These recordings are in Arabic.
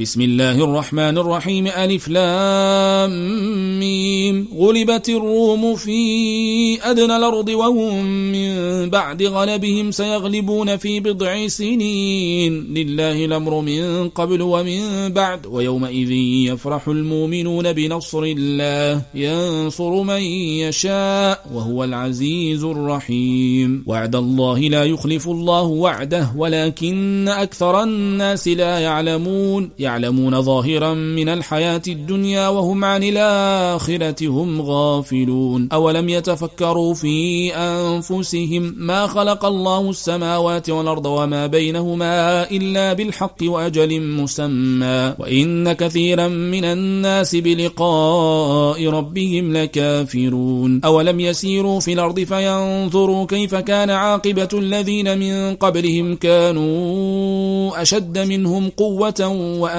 بسم الله الرحمن الرحيم ألف لام ميم غلبت الروم في أدنى الأرض وهم من بعد غلبهم سيغلبون في بضع سنين. لله الأمر من قبل ومن بعد. ويومئذ يفرح المؤمنون بنصر الله. ينصر من يشاء وهو العزيز الرحيم. وعد الله لا يخلف الله وعده ولكن أكثر الناس لا يعلمون. يعلمون ظاهرا من الحياة الدنيا وهم عن الآخرة هم غافلون. أولم يتفكروا في أنفسهم ما خلق الله السماوات والأرض وما بينهما إلا بالحق وأجل مسمى. وإن كثيرا من الناس بلقاء ربهم لكافرون. أولم يسيروا في الأرض فينظروا كيف كان عاقبة الذين من قبلهم كانوا أشد منهم قوة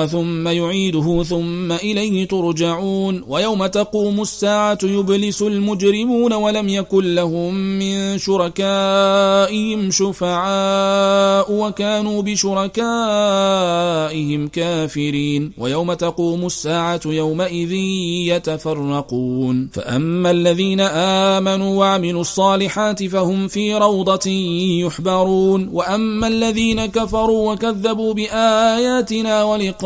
ثم يعيده ثم إليه ترجعون ويوم تقوم الساعة يبلس المجرمون ولم يكن لهم من شركائهم شفعاء وكانوا بشركائهم كافرين ويوم تقوم الساعة يومئذ يتفرقون فأما الذين آمنوا وعملوا الصالحات فهم في روضة يحبرون وأما الذين كفروا وكذبوا بآياتنا ولقاء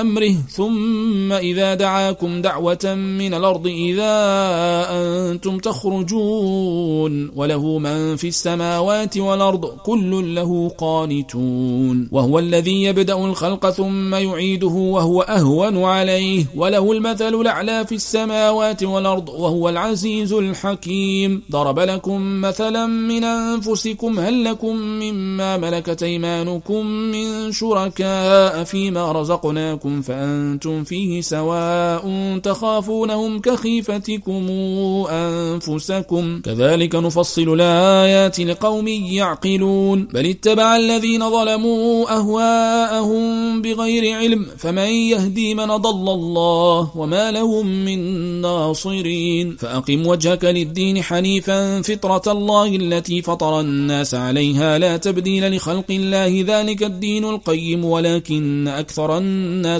بأمره ثم إذا دعاكم دعوة من الأرض إذا أنتم تخرجون وله من في السماوات والأرض كل له قانتون. وهو الذي يبدأ الخلق ثم يعيده وهو أهون عليه. وله المثل الأعلى في السماوات والأرض وهو العزيز الحكيم. ضرب لكم مثلا من أنفسكم هل لكم مما ملكت أيمانكم من شركاء فيما رزقناكم فأنتم فيه سواء تخافونهم كخيفتكم أنفسكم. كذلك نفصل الآيات لقوم يعقلون. بل اتبع الذين ظلموا أهواءهم بغير علم فمن يهدي من ضل الله وما لهم من ناصرين. فأقم وجهك للدين حنيفا فطرة الله التي فطر الناس عليها. لا تبديل لخلق الله ذلك الدين القيم ولكن أكثر الناس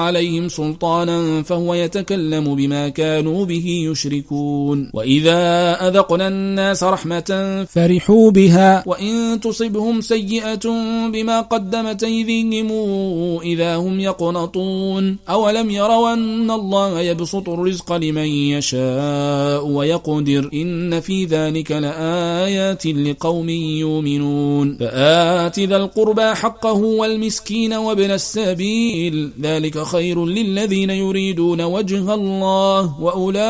عليهم سلطانا فهو يتكلم بما كانوا به يشركون. وإذا أذقنا الناس رحمة فرحوا بها وإن تصبهم سيئة بما قدمت أيديهم إذا هم يقنطون. أولم يروا أن الله يبسط الرزق لمن يشاء ويقدر؟ إن في ذلك لآيات لقوم يؤمنون. فآت ذا القربى حقه والمسكين وابن السبيل ذلك خير للذين يريدون وجه الله وأولئك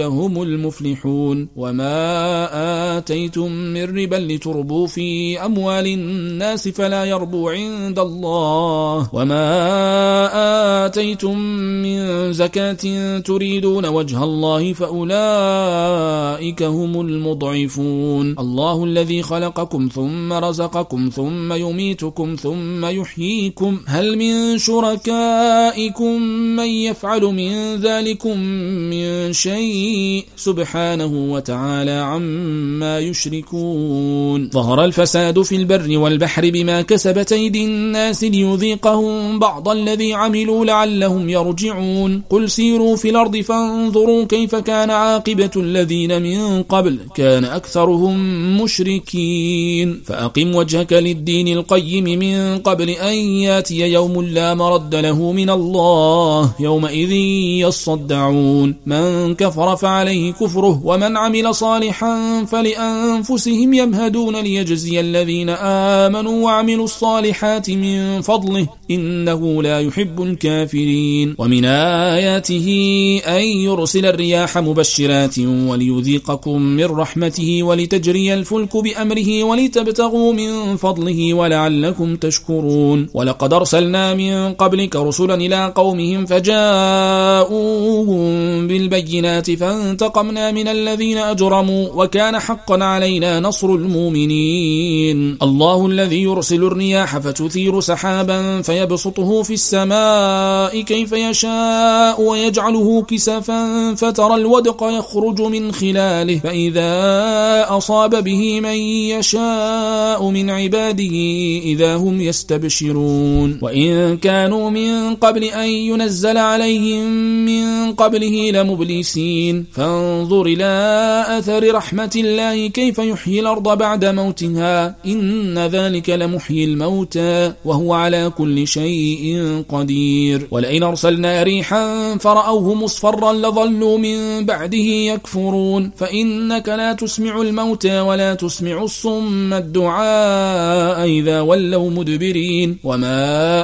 هم المفلحون. وما آتيتم من ربا لتربوا في أموال الناس فلا يربو عند الله. وما آتيتم من زكاة تريدون وجه الله فأولئك هم المضعفون. الله الذي خلقكم ثم رزقكم ثم يميتكم ثم يحييكم. هل من شركائكم من يفعل من ذلكم من شيء سبحانه وتعالى عما يشركون. ظهر الفساد في البر والبحر بما كسبت أيدي الناس ليذيقهم بعض الذي عملوا لعلهم يرجعون. قل سيروا في الأرض فانظروا كيف كان عاقبة الذين من قبل. كان أكثرهم مشركين. فأقم وجهك للدين القيم من قبل أن يأتي يوم لا مرد له من الله يومئذ يصدعون. من كفر فعليه كفره ومن عمل صالحا فلأنفسهم يمهدون ليجزي الذين آمنوا وعملوا الصالحات من فضله إنه لا يحب الكافرين. ومن آياته أن يرسل الرياح مبشرات وليذيقكم من رحمته ولتجري الفلك بأمره ولتبتغوا من فضله ولعلكم تشكرون. ولقد أرسلنا من قبلك رسلا إلى قومهم فجاءوهم بالبينات فانتقمنا من الذين أجرموا وكان حقا علينا نصر المؤمنين. الله الذي يرسل الرياح فتثير سحابا فيبسطه في السماء كيف يشاء ويجعله كسفا فترى الودق يخرج من خلاله. فإذا أصاب به من يشاء من عباده إذا هم يستبشرون. وإن كانوا من قبل أن ينزل عليهم من قبله لمبلسين. فانظر إلى أثر رحمة الله كيف يحيي الأرض بعد موتها. إن ذلك لمحيي الموتى وهو على كل شيء قدير. ولئن أرسلنا ريحا فرأوه مصفرا لظلوا من بعده يكفرون. فإنك لا تسمع الموتى ولا تسمع الصم الدعاء إذا ولوا مدبرين. وما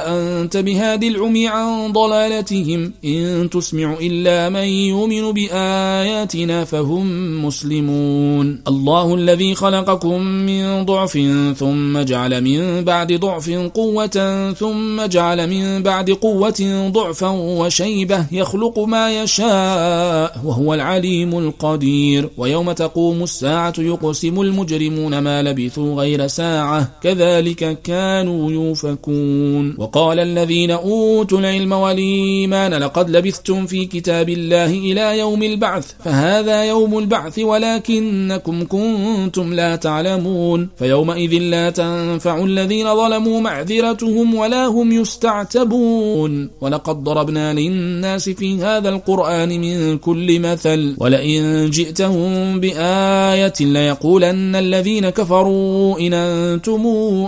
أنت بهاد العمي عن ضلالتهم إن تسمع إلا من يؤمن بآياتنا فهم مسلمون. الله الذي خلقكم من ضعف ثم جعل من بعد ضعف قوة ثم جعل من بعد قوة ضعفا وشيبة يخلق ما يشاء وهو العليم القدير. ويوم تقوم الساعة يقسم المجرمون ما لبثوا غير ساعة كذلك كانوا يوفكون. وقال الذين أوتوا العلم والإيمان لقد لبثتم في كتاب الله إلى يوم البعث فهذا يوم البعث ولكنكم كنتم لا تعلمون فيومئذ لا تنفع الذين ظلموا معذرتهم ولا هم يستعتبون. ولقد ضربنا للناس في هذا القرآن من كل مثل ولئن جئتهم بآية ليقولن الذين كفروا إن أنتم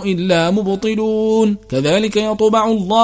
إلا مبطلون. كذلك يطبع